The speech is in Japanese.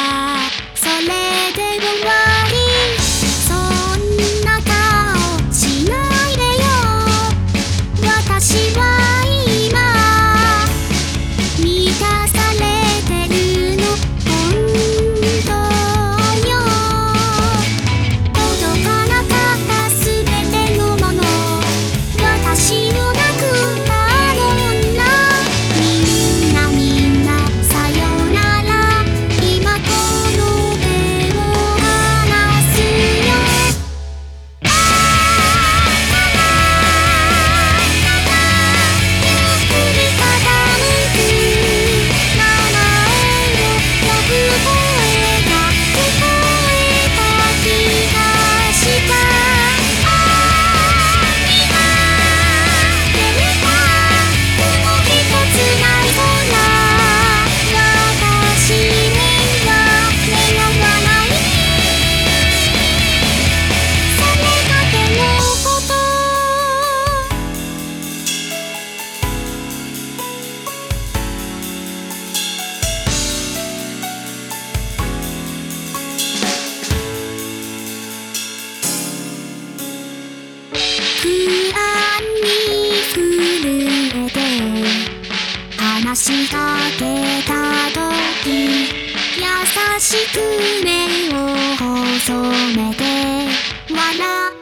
bye. かけた時優しく目を細めて笑